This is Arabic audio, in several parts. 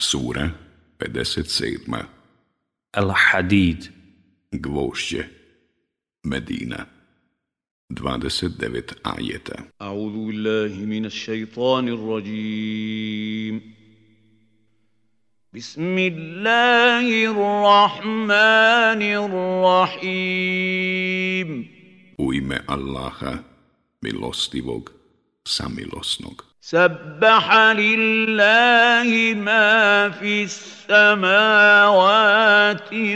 Sura 57. Al-Hadid. Gvošće Medina. 29 ajeta. A'udhu billahi minash shaitanir rajim Bismillahirrahmanirrahim. U ime Allaha, milostivog, samilosnog. سبح لله ما في السماوات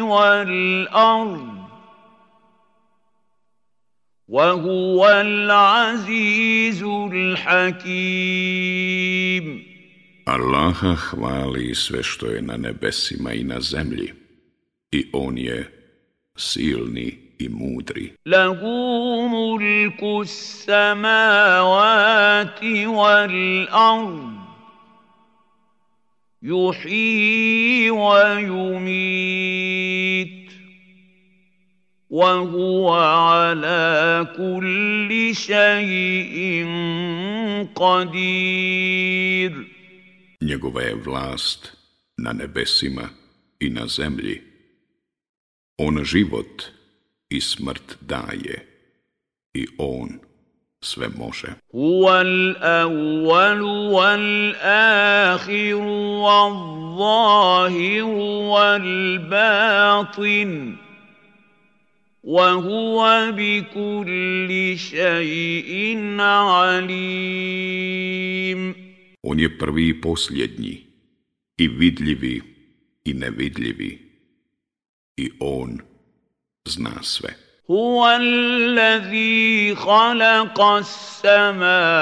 والأرض وهو العزيز الحكيم Allaha hvali sve što je na nebesima i na zemlji. I On je silni i mudri. له ملك السماوات والأرض يحيي ويميت وهو على كل شيء قدير Njegova je vlast na nebesima i na zemlji. On život i smrt daje. I On sve može. هو الأول والآخر والظاهر والباطن وهو بكل شيء عليم On je prvi i posljednji, i vidljivi i nevidljivi. I On zna sve. هو الذي خلق السماوات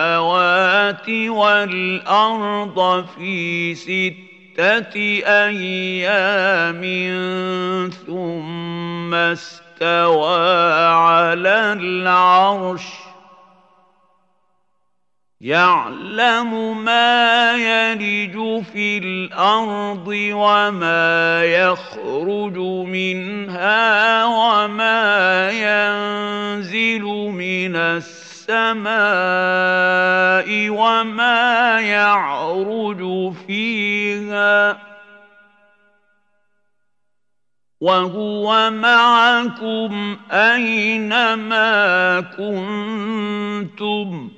والأرض في ستة أيام ثم استوى على العرش يعلم ما يلج في الأرض وما يخرج منها وما ينزل من السماء وما يعرج فيها وهو معكم أينما كنتم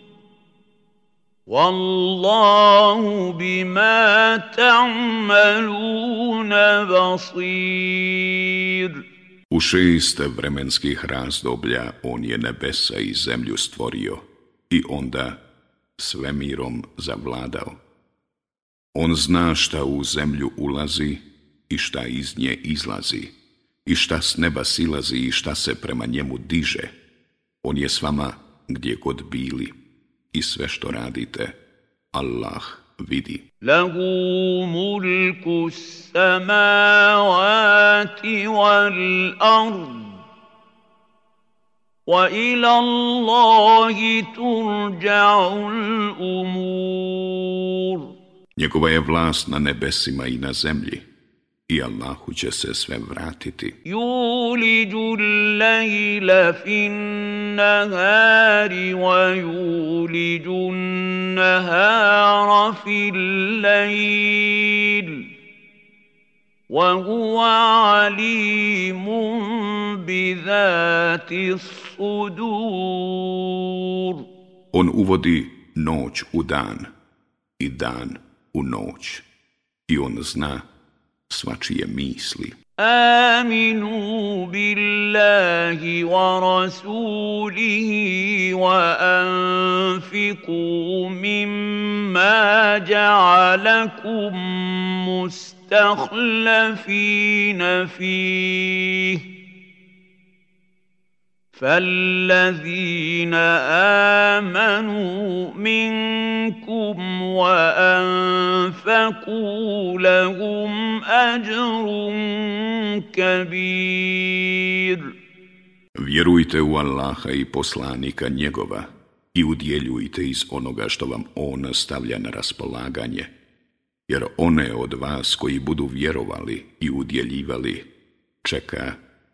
والله بما تعملون بصير U šest vremenskih razdoblja on je nebesa i zemlju stvorio i onda svemirom zavladao. On zna šta u zemlju ulazi i šta iz nje izlazi, i šta s neba silazi i šta se prema njemu diže. On je s vama gdje god bili i sve što radite, Allah vidi. له ملك السماوات والأرض وإلى الله ترجع الأمور Njegova je vlast na nebesima i na zemlji I Allahu će se sve vratiti. يولج الليل في النهار ويولج النهار في الليل. وهو عليم بذات الصدور. On uvodi noć u dan i dan u noć. I on zna svačije misli. آمنوا بالله ورسوله وأنفقوا مما جعلكم مستخلفين فيه فالذين آمنوا منكم وأنفقوا لهم أجر كبير Vjerujte u Allaha i poslanika njegova i udjeljujte iz onoga što vam on stavlja na raspolaganje, jer one od vas koji budu vjerovali i udjeljivali čeka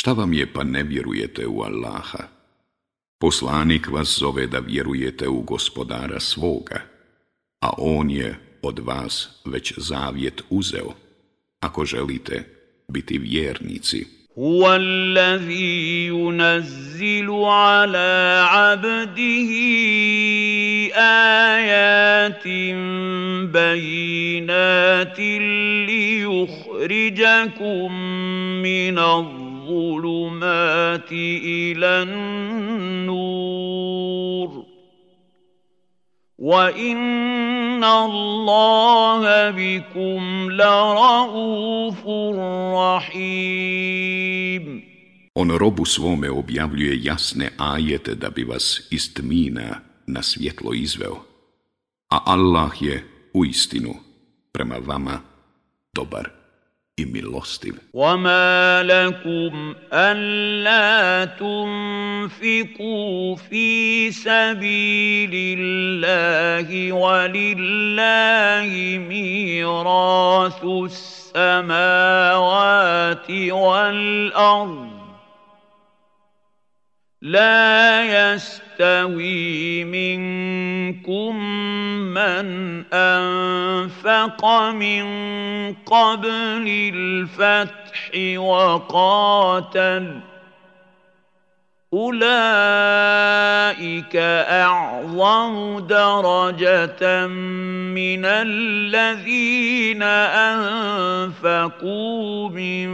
Šta vam je pa ne vjerujete u Allaha? Poslanik vas zove da vjerujete u gospodara svoga, a on je od vas već zavjet uzeo, ako želite biti vjernici. هو الذي ينزل على عبده ايات بينات ليخرجكم من الظلمات الى النور وان الله بكم لرءوف رحيم On robu svome objavljuje jasne ajete da bi vas iz tmina na svjetlo izveo, a Allah je u istinu prema vama dobar i Milostiv. وما لكم الا تنفقوا في سبيل الله ولله ميراث السماوات والارض لا يستوي منكم من أنفق من قبل الفتح وقاتل. أولئك أعظم درجة من الذين أنفقوا من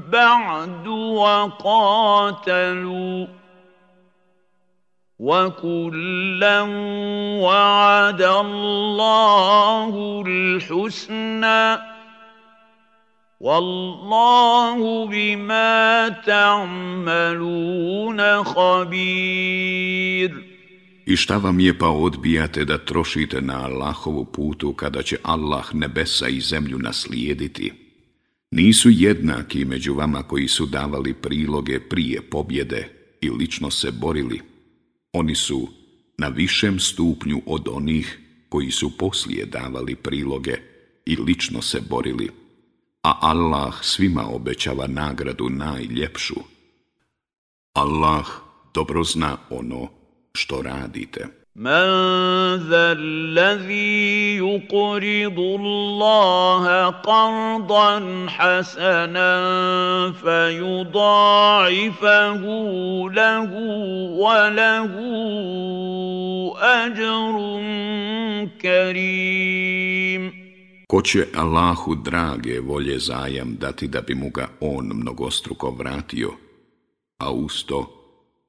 بعد وقاتلوا. وكلا وعد الله الحسنى والله بما تعملون خبير I šta vam je pa odbijate da trošite na Allahovu putu kada će Allah nebesa i zemlju naslijediti? Nisu jednaki među vama koji su davali priloge prije pobjede i lično se borili. Oni su na višem stupnju od onih koji su poslije davali priloge i lično se borili, a Allah svima obećava nagradu najljepšu. Allah dobro zna ono što radite. من ذا الذي يقرض الله قرضا حسنا فيضاعفه له وله اجر كريم Ko će Allahu drage volje zajam dati da bi mu ga on mnogostruko vratio, a usto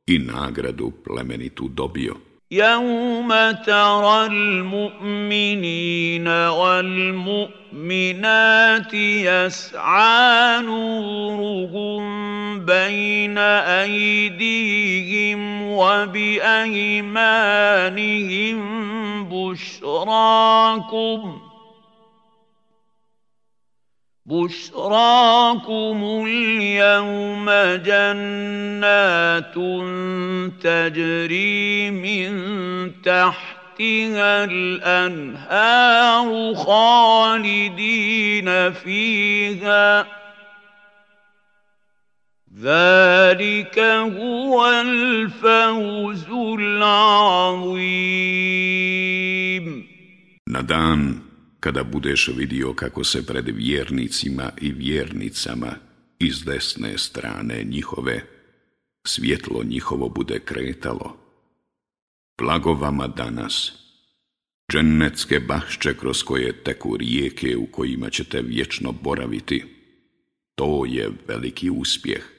i nagradu plemenitu dobio. يوم ترى المؤمنين والمؤمنات يسعى نورهم بين ايديهم وبايمانهم بشراكم بشراكم اليوم جنات تجري من تحتها الانهار خالدين فيها ذلك هو الفوز العظيم. Na kada budeš vidio kako se pred vjernicima i vjernicama iz desne strane njihove svjetlo njihovo bude kretalo. Blago vama danas, džennetske bašče kroz koje teku rijeke u kojima ćete vječno boraviti, to je veliki uspjeh.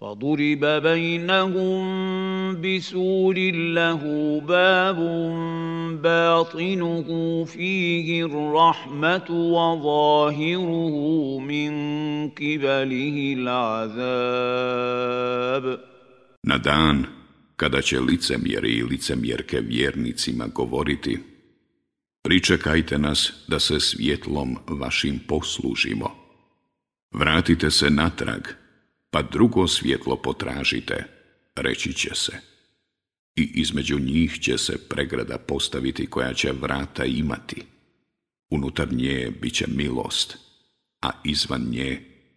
فضرب بينهم بسور له باب باطنه فيه الرحمه وظاهره من قبله العذاب Na dan kada će licemjeri i licemjerke vjernicima govoriti Pričekajte nas da se svjetlom vašim poslužimo. Vratite se natrag pa drugo svjetlo potražite, reći će se. I između njih će se pregrada postaviti koja će vrata imati. Unutar nje bit će milost, a izvan nje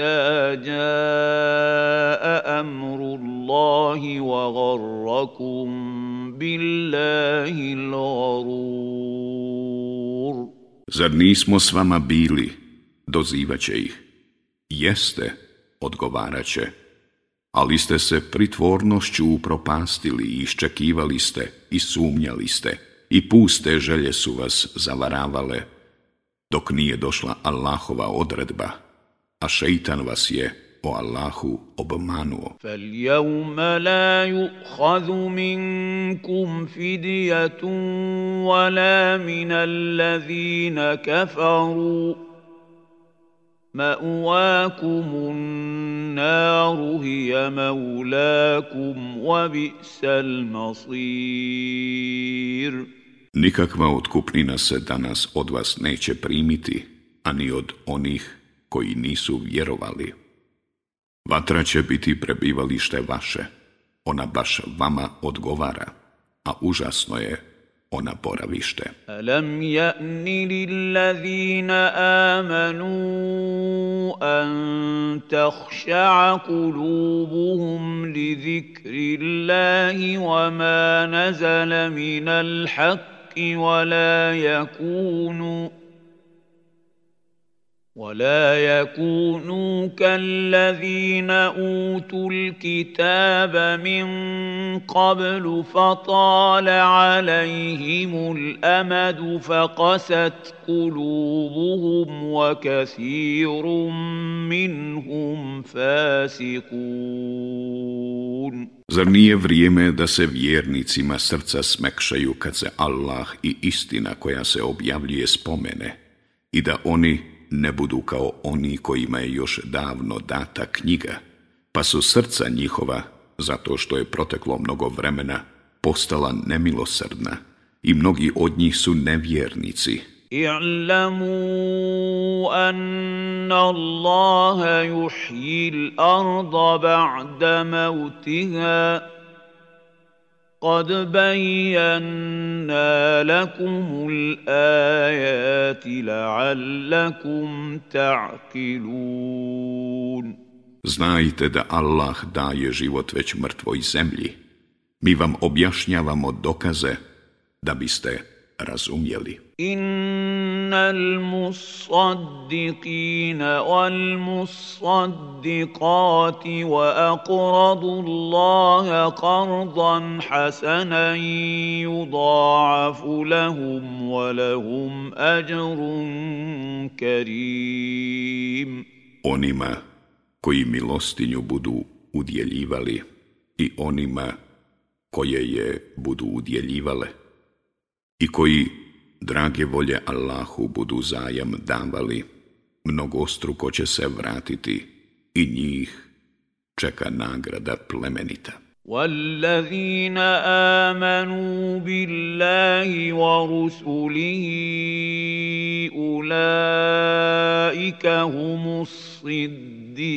حتى جاء امر الله وغركم بالله الغرور Zar nismo s vama bili, dozivaće ih. Jeste, odgovarat će, ali ste se pritvornošću upropastili i iščekivali ste i sumnjali ste i puste želje su vas zavaravale, dok nije došla Allahova odredba a šeitan vas je o Allahu obmanuo. فَالْيَوْمَ لَا يُؤْخَذُ مِنْكُمْ فِدْيَةٌ وَلَا مِنَ الَّذِينَ كَفَرُوا مَأْوَاكُمُ النَّارُ هِيَ مَوْلَاكُمْ وَبِئْسَ الْمَصِيرُ Nikakva otkupnina se danas od vas neće primiti, ani od onih koji nisu vjerovali. Vatra će biti prebivalište vaše, ona baš vama odgovara, a užasno je ona boravište. Alam ja'ni lillazina amanu an tahša'a kulubuhum li zikri Allahi wa ma nazala minal haqqi wa la yakunu ولا يكونوا كالذين اوتوا الكتاب من قبل فطال عليهم الامد فقست قلوبهم وكثير منهم فاسقون Zar nije vrijeme da se vjernicima srca smekšaju kad se Allah i istina koja se objavljuje spomene i da oni ne budu kao oni kojima je još davno data knjiga, pa su srca njihova, zato što je proteklo mnogo vremena, postala nemilosrdna i mnogi od njih su nevjernici. اعلموا ان الله يحيي الارض بعد موتها قد بينا لكم الآيات لعلكم تعقلون Znajte da Allah daje život već mrtvoj zemlji. Mi vam objašnjavamo dokaze da biste razumjeli. Innal wa aqradu Allaha qardan hasanan yudha'afu lahum wa lahum ajrun karim. Onima koji milostinju budu udjeljivali i onima koje je budu udjeljivale i koji drage volje Allahu budu zajam davali, mnogostruko će se vratiti i njih čeka nagrada plemenita. والذين آمنوا بالله ورسله أولئك هم الصديقون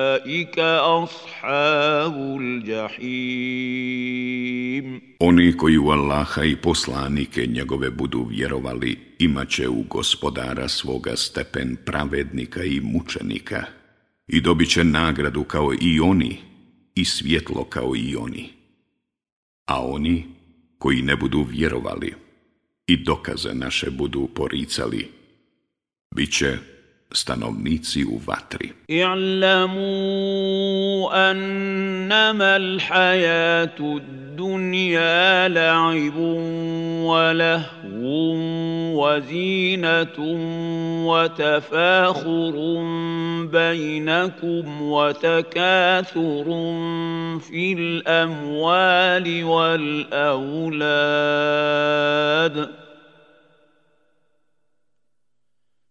اولئك اصحاب الجحيم Oni koji u Allaha i poslanike njegove budu vjerovali, imat će u gospodara svoga stepen pravednika i mučenika i dobit će nagradu kao i oni i svjetlo kao i oni. A oni koji ne budu vjerovali i dokaze naše budu poricali, bit će stanovnici u vatri. اعلموا أنما الحياة الدنيا لعب ولهو وزينة وتفاخر بينكم وتكاثر في الأموال والأولاد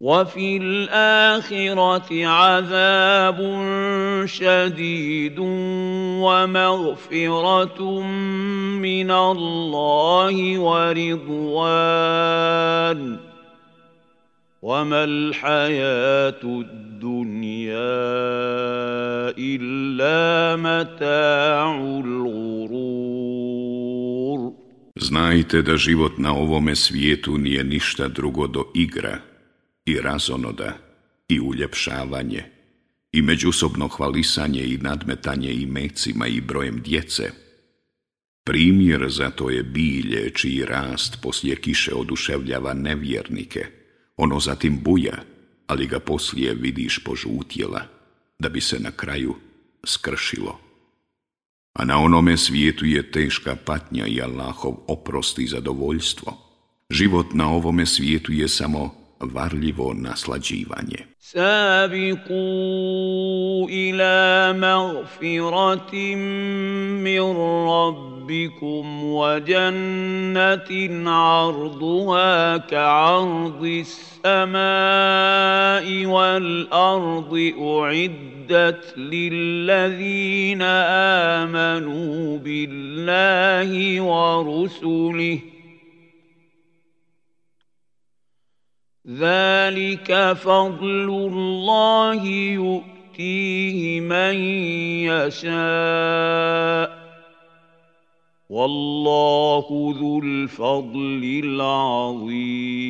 وفي الآخرة عذاب شديد ومغفرة من الله ورضوان. وما الحياة الدنيا إلا متاع الغرور. Znajte da život na ovome svijetu nije ništa drugo do igra. I razonoda i uljepšavanje i međusobno hvalisanje i nadmetanje i mecima i brojem djece. Primjer za to je bilje čiji rast poslije kiše oduševljava nevjernike. Ono zatim buja, ali ga poslije vidiš požutjela, da bi se na kraju skršilo. A na onome svijetu je teška patnja i Allahov oprost i zadovoljstvo. Život na ovome svijetu je samo varljivo naslađivanje. Sabiqu ila magfiratin min rabbikum wa jannatin arduha ka'ardi samai wal ardi uiddat lillazina amanu billahi wa rusulihi ذلك فضل الله يؤتيه من يشاء والله ذو الفضل العظيم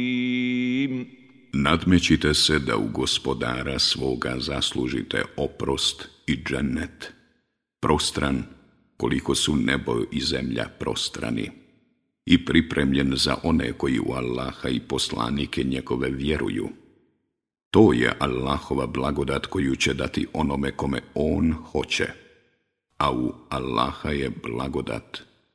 Nadmećite se da u gospodara svoga zaslužite oprost i džennet, prostran koliko su nebo i zemlja prostrani i pripremljen za one koji u Allaha i poslanike njegove vjeruju. To je Allahova blagodat koju će dati onome kome On hoće, a u Allaha je blagodat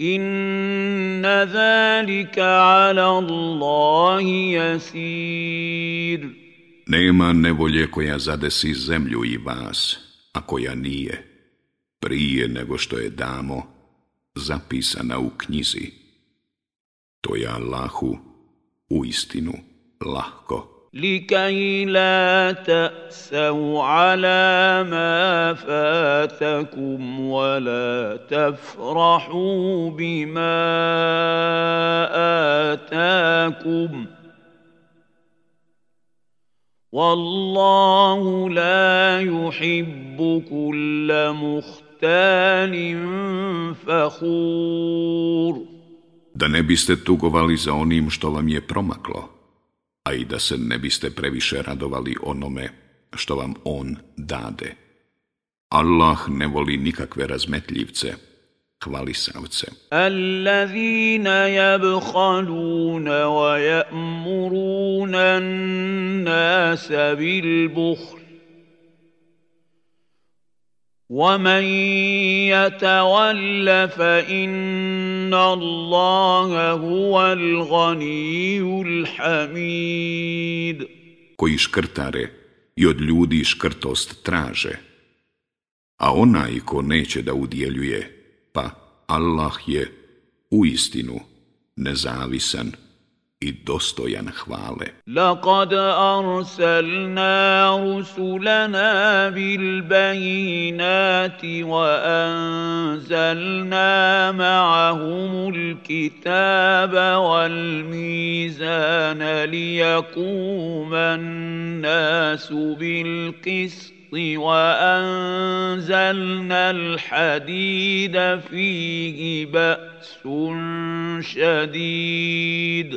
إن ذلك على الله يسير Nema nevolje koja zadesi zemlju i vas, a koja nije, prije nego što je damo, zapisana u knjizi. To je Allahu u istinu lahko. لكي لا تأسوا على ما فاتكم ولا تفرحوا بما آتاكم. والله لا يحب كل مختال فخور. Da ne biste tugovali za onim što vam je promaklo, a i da se ne biste previše radovali onome što vam on dade. Allah ne voli nikakve razmetljivce, hvalisavce. الذين يبخلون ويأمرون الناس بالبخل ومن يتول فإن الله هو الغني الحميد koji škrtare i od ljudi škrtost traže. A onaj ko neće da udjeljuje, pa Allah je u istinu nezavisan I dostojan hvale. لقد أرسلنا رسلنا بالبينات وأنزلنا معهم الكتاب والميزان ليقوم الناس بالقسط وأنزلنا الحديد فيه بأس شديد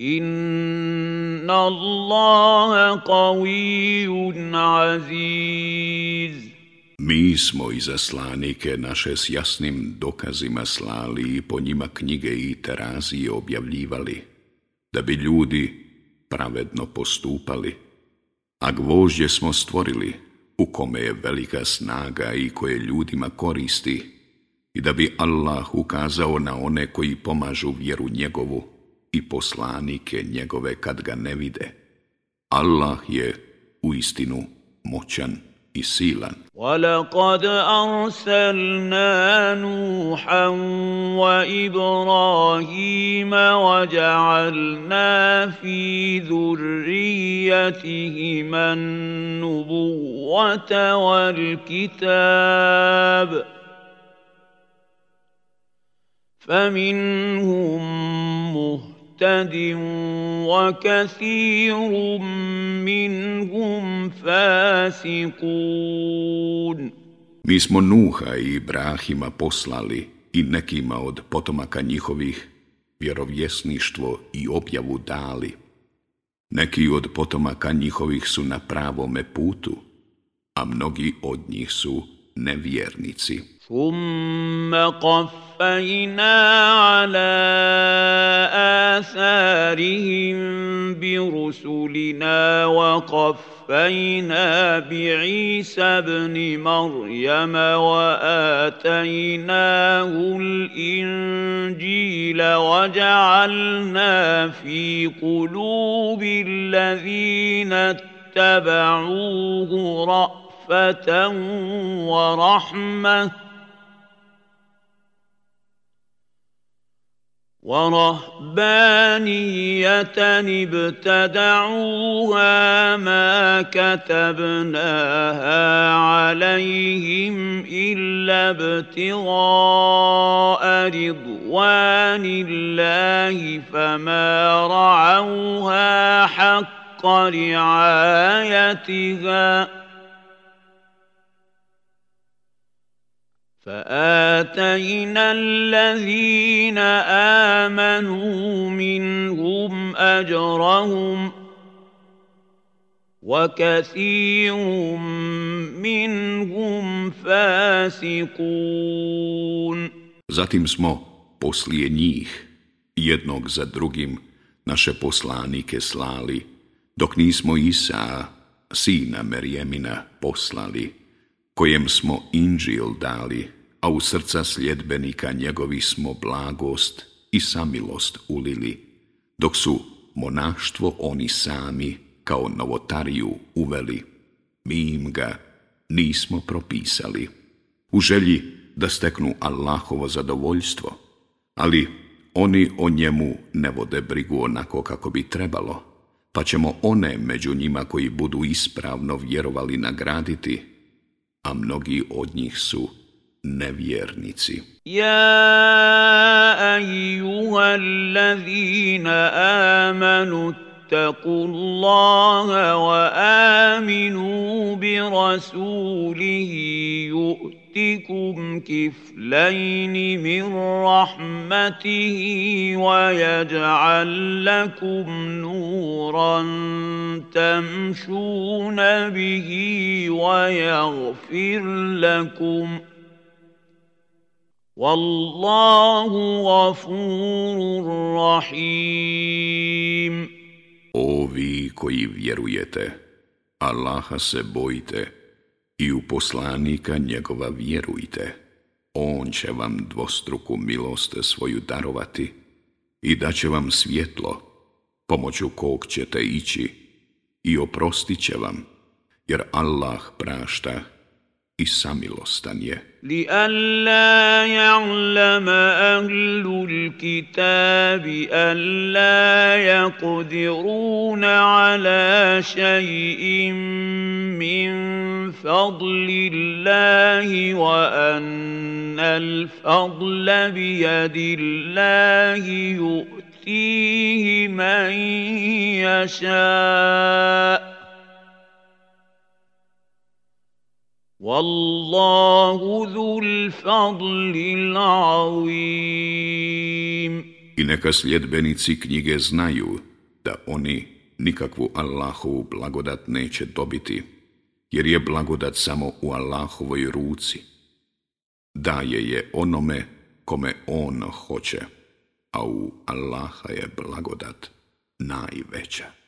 Inna allaha qawiyyun aziz. Mi smo i zaslanike naše s jasnim dokazima slali i po njima knjige i terazije objavljivali, da bi ljudi pravedno postupali, a gvožđe smo stvorili, u kome je velika snaga i koje ljudima koristi, i da bi Allah ukazao na one koji pomažu vjeru njegovu, i poslanike njegove kad ga ne vide. Allah je u istinu moćan i silan. ولقد أرسلنا نوحا وإبراهيم وجعلنا في ذريتهما النبوة والكتاب فمنهم مهتد مهتد وكثير منهم فاسقون Mi smo Nuha i Ibrahima poslali i nekima od potomaka njihovih vjerovjesništvo i objavu dali. Neki od potomaka njihovih su na pravome putu, a mnogi od njih su nevjernici. ثم قفينا على آثارهم برسلنا وقفينا بعيسى ابن مريم وآتيناه الإنجيل وجعلنا في قلوب الذين اتبعوه رأفة ورحمة. ورهبانية ابتدعوها ما كتبناها عليهم إلا ابتغاء رضوان الله فما رعوها حق رعايتها. فآتينا الذين آمنوا منهم أجرهم وكثير منهم فاسقون Zatim smo poslije njih jednog za drugim naše poslanike slali, dok nismo Isa, sina Merjemina, poslali, kojem smo inđil dali, a u srca sljedbenika njegovi smo blagost i samilost ulili, dok su monaštvo oni sami kao novotariju uveli. Mi im ga nismo propisali. U želji da steknu Allahovo zadovoljstvo, ali oni o njemu ne vode brigu onako kako bi trebalo, pa ćemo one među njima koji budu ispravno vjerovali nagraditi, a mnogi od njih su nevjernici. Ja, ajuha, allazina amanu اتقوا الله وآمنوا برسوله يؤتكم كفلين من رحمته ويجعل لكم نورا تمشون به ويغفر لكم ۖ Wallahu gafurur rahim. Vi koji vjerujete, Allaha se bojite i u poslanika njegova vjerujte. On će vam dvostruku milost svoju darovati i daće vam svjetlo, pomoću kog ćete ići i oprostit će vam, jer Allah prašta i samilostan je. لئلا يعلم أهل الكتاب ألا يقدرون على شيء من فضل الله وأن الفضل بيد الله يؤتيه من يشاء Wallahu dhul fadlil azim. I neka sljedbenici knjige znaju da oni nikakvu Allahovu blagodat neće dobiti, jer je blagodat samo u Allahovoj ruci. Daje je onome kome on hoće, a u Allaha je blagodat najveća.